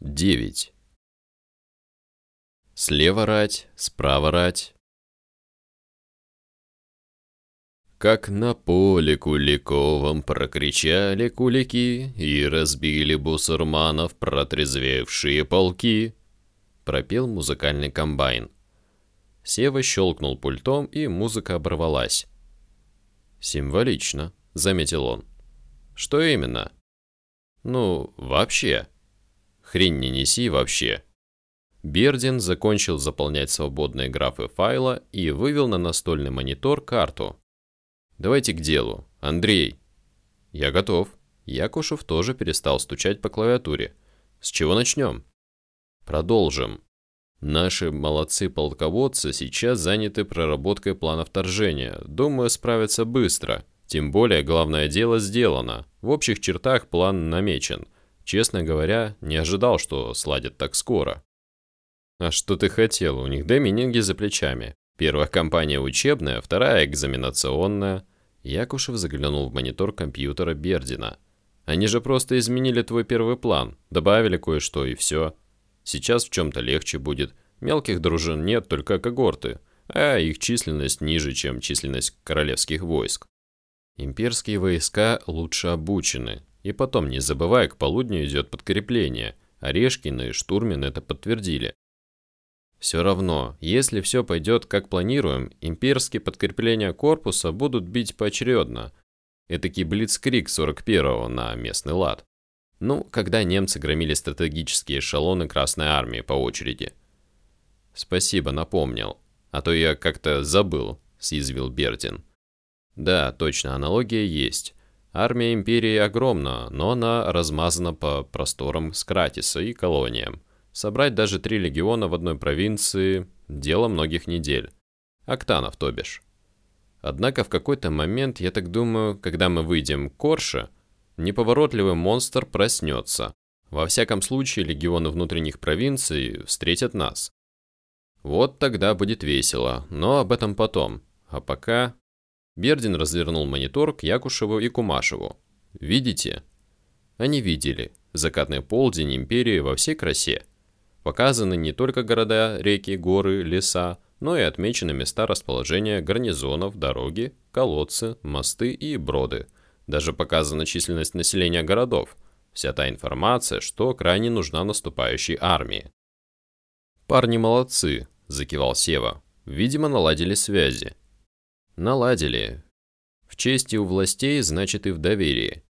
9. Слева рать, справа рать. Как на поле Куликовом прокричали кулики и разбили бусурманов протрезвевшие полки, пропел музыкальный комбайн. Сева щелкнул пультом, и музыка оборвалась. «Символично», — заметил он. «Что именно?» «Ну, вообще», Хрень не неси вообще. Бердин закончил заполнять свободные графы файла и вывел на настольный монитор карту. Давайте к делу. Андрей. Я готов. Якушев тоже перестал стучать по клавиатуре. С чего начнем? Продолжим. Наши молодцы-полководцы сейчас заняты проработкой плана вторжения. Думаю, справятся быстро. Тем более, главное дело сделано. В общих чертах план намечен – Честно говоря, не ожидал, что сладят так скоро. А что ты хотел? У них домининги за плечами. Первая компания учебная, вторая экзаменационная. Якушев заглянул в монитор компьютера Бердина. Они же просто изменили твой первый план, добавили кое-что и все. Сейчас в чем-то легче будет. Мелких дружин нет, только когорты, а их численность ниже, чем численность королевских войск. Имперские войска лучше обучены, и потом, не забывай, к полудню идет подкрепление. Орешкин и Штурмин это подтвердили. Все равно, если все пойдет как планируем, имперские подкрепления корпуса будут бить поочередно. Этакий блицкрик 41-го на местный лад. Ну, когда немцы громили стратегические эшелоны Красной Армии по очереди. Спасибо, напомнил. А то я как-то забыл, съязвил Бертин. Да, точно, аналогия есть. Армия Империи огромна, но она размазана по просторам Скратиса и колониям. Собрать даже три легиона в одной провинции – дело многих недель. Октанов, то бишь. Однако в какой-то момент, я так думаю, когда мы выйдем к Корше, неповоротливый монстр проснется. Во всяком случае, легионы внутренних провинций встретят нас. Вот тогда будет весело, но об этом потом. А пока Бердин развернул монитор к Якушеву и Кумашеву. «Видите?» Они видели. Закатный полдень империи во всей красе. Показаны не только города, реки, горы, леса, но и отмечены места расположения гарнизонов, дороги, колодцы, мосты и броды. Даже показана численность населения городов. Вся та информация, что крайне нужна наступающей армии. «Парни молодцы», – закивал Сева. «Видимо, наладили связи. Наладили. В чести у властей, значит и в доверии.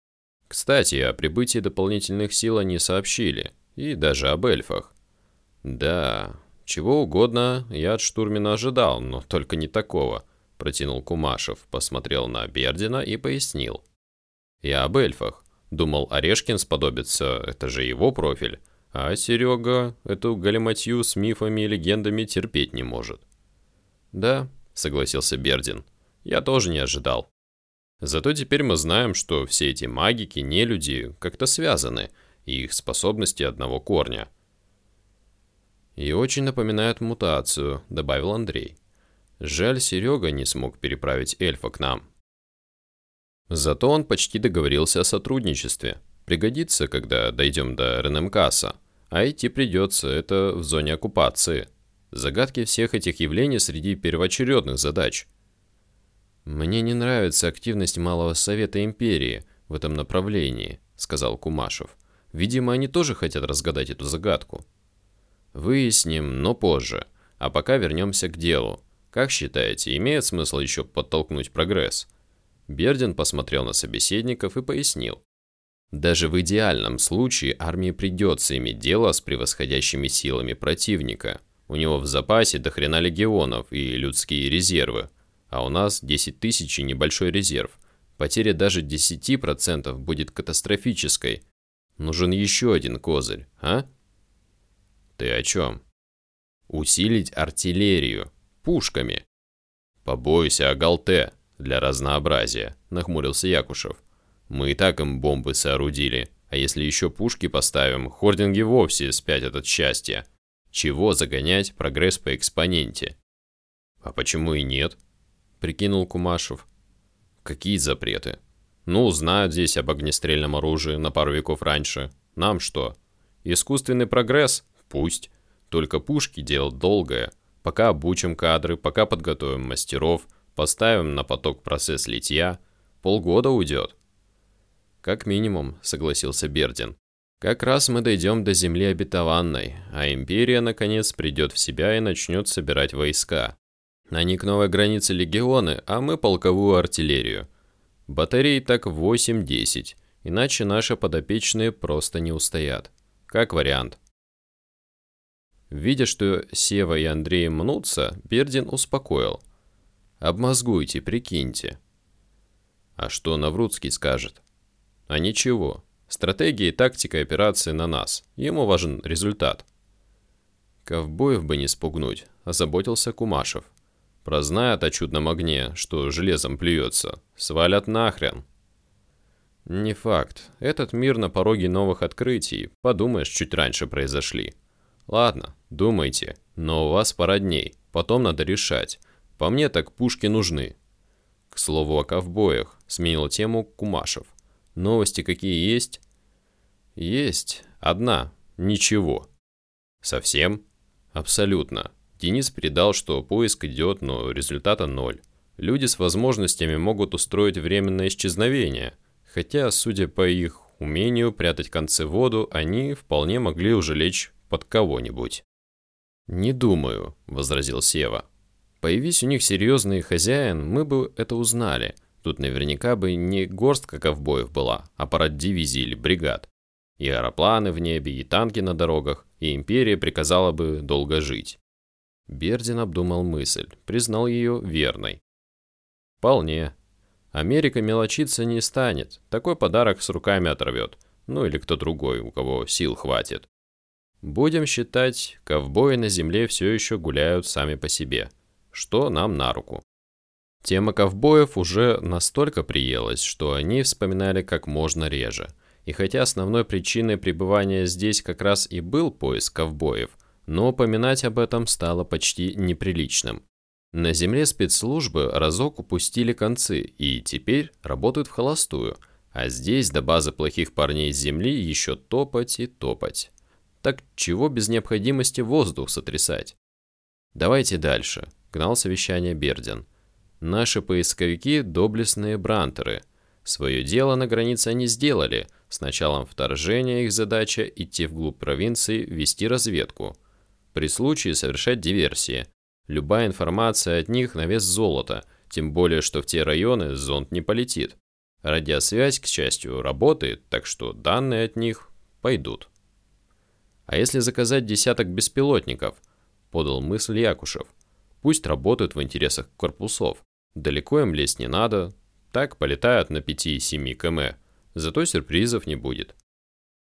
Кстати, о прибытии дополнительных сил они сообщили. И даже об эльфах. Да, чего угодно я от штурмина ожидал, но только не такого. Протянул Кумашев, посмотрел на Бердина и пояснил. Я об эльфах. Думал, Орешкин сподобится, это же его профиль. А Серега эту галиматью с мифами и легендами терпеть не может. Да, согласился Бердин. Я тоже не ожидал. Зато теперь мы знаем, что все эти магики, не люди, как-то связаны, и их способности одного корня. И очень напоминает мутацию, добавил Андрей. Жаль, Серега не смог переправить эльфа к нам. Зато он почти договорился о сотрудничестве. Пригодится, когда дойдем до РНМКаса. А идти придется, это в зоне оккупации. Загадки всех этих явлений среди первоочередных задач – «Мне не нравится активность Малого Совета Империи в этом направлении», — сказал Кумашев. «Видимо, они тоже хотят разгадать эту загадку». «Выясним, но позже. А пока вернемся к делу. Как считаете, имеет смысл еще подтолкнуть прогресс?» Бердин посмотрел на собеседников и пояснил. Даже в идеальном случае армии придется иметь дело с превосходящими силами противника. У него в запасе до хрена легионов и людские резервы а у нас 10 тысяч и небольшой резерв. Потеря даже 10% будет катастрофической. Нужен еще один козырь, а? Ты о чем? Усилить артиллерию. Пушками. Побойся о галте для разнообразия, нахмурился Якушев. Мы и так им бомбы соорудили, а если еще пушки поставим, хординги вовсе спятят от счастья. Чего загонять прогресс по экспоненте? А почему и нет? Прикинул Кумашев. Какие запреты? Ну, знают здесь об огнестрельном оружии на пару веков раньше. Нам что? Искусственный прогресс? Пусть. Только пушки делать долгое. Пока обучим кадры, пока подготовим мастеров, поставим на поток процесс литья, полгода уйдет. Как минимум, согласился Бердин. Как раз мы дойдем до земли обетованной, а империя наконец придет в себя и начнет собирать войска. Они к новой границе легионы, а мы полковую артиллерию. Батарей так 8-10, иначе наши подопечные просто не устоят. Как вариант. Видя, что Сева и Андрей мнутся, Бердин успокоил. «Обмозгуйте, прикиньте». А что Наврудский скажет? А ничего. Стратегия и тактика операции на нас. Ему важен результат. Ковбоев бы не спугнуть, озаботился Кумашев. Прознают о чудном огне, что железом плюется. Свалят нахрен. Не факт. Этот мир на пороге новых открытий. Подумаешь, чуть раньше произошли. Ладно, думайте, но у вас пара дней. Потом надо решать. По мне так пушки нужны. К слову о ковбоях, сменил тему Кумашев. Новости какие есть? Есть. Одна. Ничего. Совсем? Абсолютно. Денис передал, что поиск идет, но результата ноль. Люди с возможностями могут устроить временное исчезновение, хотя, судя по их умению прятать концы в воду, они вполне могли уже лечь под кого-нибудь. «Не думаю», — возразил Сева. «Появись у них серьезный хозяин, мы бы это узнали. Тут наверняка бы не горстка ковбоев была, а парад дивизий или бригад. И аэропланы в небе, и танки на дорогах, и империя приказала бы долго жить. Бердин обдумал мысль, признал ее верной. Вполне. Америка мелочиться не станет, такой подарок с руками оторвет. Ну или кто другой, у кого сил хватит. Будем считать, ковбои на земле все еще гуляют сами по себе, что нам на руку. Тема ковбоев уже настолько приелась, что они вспоминали как можно реже. И хотя основной причиной пребывания здесь как раз и был поиск ковбоев, но упоминать об этом стало почти неприличным. На земле спецслужбы разок упустили концы и теперь работают в холостую, а здесь до базы плохих парней с земли еще топать и топать. Так чего без необходимости воздух сотрясать? Давайте дальше, гнал совещание Бердин. Наши поисковики – доблестные брантеры. Свое дело на границе они сделали. С началом вторжения их задача – идти вглубь провинции, вести разведку. При случае совершать диверсии. Любая информация от них на вес золота, тем более, что в те районы зонд не полетит. Радиосвязь, к счастью, работает, так что данные от них пойдут. А если заказать десяток беспилотников? Подал мысль Якушев. Пусть работают в интересах корпусов. Далеко им лезть не надо. Так полетают на 5-7 км. Зато сюрпризов не будет.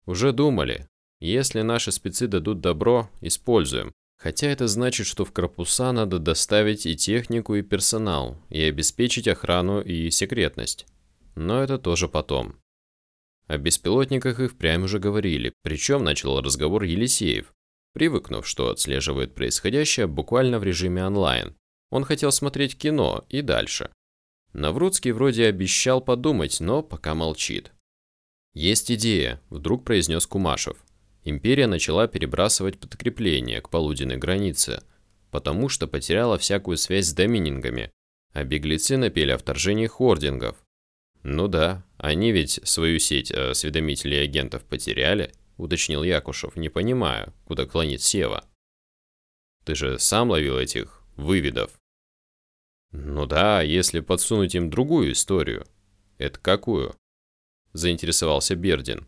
Уже думали. Если наши спецы дадут добро, используем. Хотя это значит, что в корпуса надо доставить и технику, и персонал, и обеспечить охрану и секретность. Но это тоже потом. О беспилотниках и впрямь уже говорили, причем начал разговор Елисеев, привыкнув, что отслеживает происходящее буквально в режиме онлайн. Он хотел смотреть кино и дальше. Наврудский вроде обещал подумать, но пока молчит. «Есть идея», – вдруг произнес Кумашев. Империя начала перебрасывать подкрепления к полуденной границе, потому что потеряла всякую связь с доминингами, а беглецы напели о вторжении хордингов. Ну да, они ведь свою сеть осведомителей и агентов потеряли, уточнил Якушев, не понимая, куда клонит Сева. Ты же сам ловил этих выведов. Ну да, если подсунуть им другую историю. Это какую? Заинтересовался Бердин.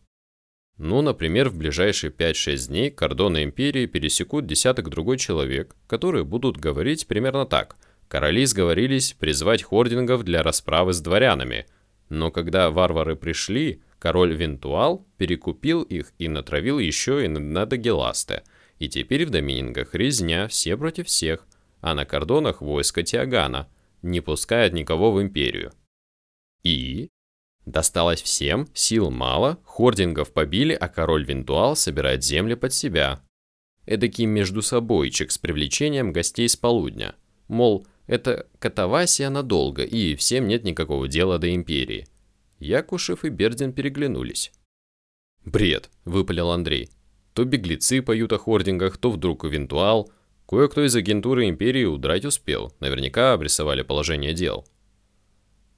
Ну, например, в ближайшие 5-6 дней кордоны империи пересекут десяток другой человек, которые будут говорить примерно так. Короли сговорились призвать хордингов для расправы с дворянами. Но когда варвары пришли, король Вентуал перекупил их и натравил еще и на Дагеласте. И теперь в Доминингах резня все против всех – а на кордонах войско Тиагана, не пускает никого в империю. И? Досталось всем, сил мало, хордингов побили, а король Винтуал собирает земли под себя. Эдакий между собойчик с привлечением гостей с полудня. Мол, это катавасия надолго, и всем нет никакого дела до империи. Якушев и Бердин переглянулись. «Бред», — выпалил Андрей. То беглецы поют о хордингах, то вдруг эвентуал. Кое-кто из агентуры Империи удрать успел. Наверняка обрисовали положение дел.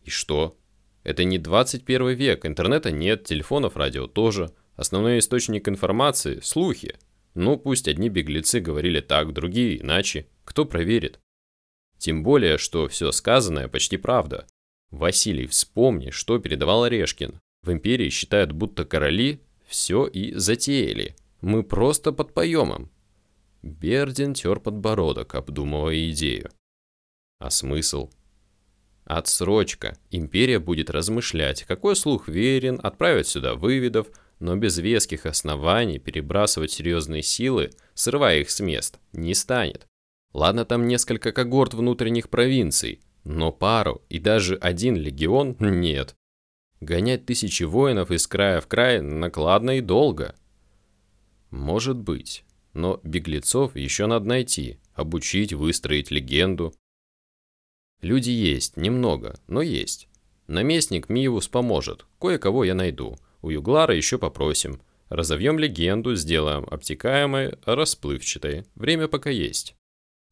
И что? Это не 21 век, интернета нет, телефонов, радио тоже. Основной источник информации – слухи. Ну, пусть одни беглецы говорили так, другие иначе. Кто проверит? Тем более, что все сказанное почти правда. Василий, вспомни, что передавал Орешкин. В империи считают, будто короли все и затеяли. Мы просто подпоем им. Бердин тер подбородок, обдумывая идею. А смысл? Отсрочка. Империя будет размышлять, какой слух верен, отправить сюда выведов, но без веских оснований перебрасывать серьезные силы, срывая их с мест, не станет. Ладно, там несколько когорт внутренних провинций, но пару и даже один легион нет. Гонять тысячи воинов из края в край накладно и долго. Может быть, но беглецов еще надо найти, обучить, выстроить легенду. Люди есть, немного, но есть. Наместник Миевус поможет, кое-кого я найду. У Юглара еще попросим. Разовьем легенду, сделаем обтекаемой, расплывчатой. Время пока есть.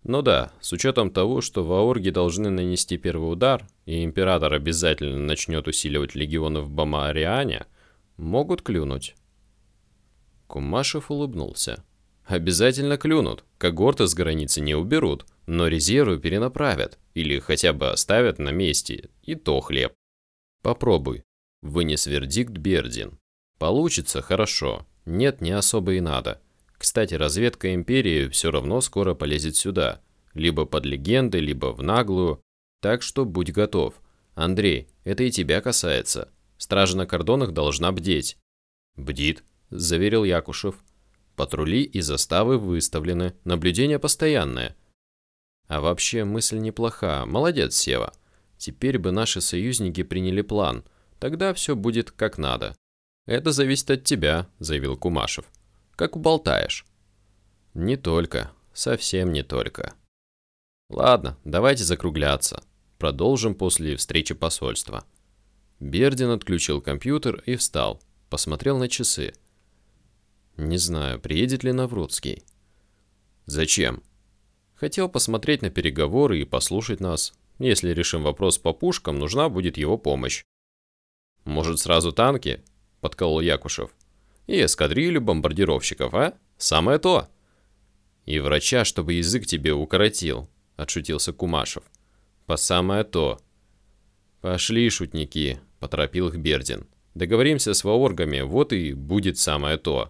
Ну да, с учетом того, что ваорги должны нанести первый удар, и император обязательно начнет усиливать легионы в Бамаариане, могут клюнуть. Кумашев улыбнулся. Обязательно клюнут, когорты с границы не уберут, но резервы перенаправят, или хотя бы оставят на месте, и то хлеб. Попробуй. Вынес вердикт Бердин. Получится хорошо, нет, не особо и надо. Кстати, разведка Империи все равно скоро полезет сюда. Либо под легенды, либо в наглую. Так что будь готов. Андрей, это и тебя касается. Стража на кордонах должна бдеть. Бдит, заверил Якушев. Патрули и заставы выставлены, наблюдение постоянное. А вообще мысль неплоха. Молодец, Сева. Теперь бы наши союзники приняли план. Тогда все будет как надо. Это зависит от тебя, заявил Кумашев как уболтаешь. Не только, совсем не только. Ладно, давайте закругляться. Продолжим после встречи посольства. Бердин отключил компьютер и встал. Посмотрел на часы. Не знаю, приедет ли Наврудский. Зачем? Хотел посмотреть на переговоры и послушать нас. Если решим вопрос по пушкам, нужна будет его помощь. Может, сразу танки? Подколол Якушев. И эскадрилью бомбардировщиков, а? Самое то. И врача, чтобы язык тебе укоротил, отшутился Кумашев. По самое то. Пошли, шутники, поторопил их Бердин. Договоримся с ваоргами, вот и будет самое то.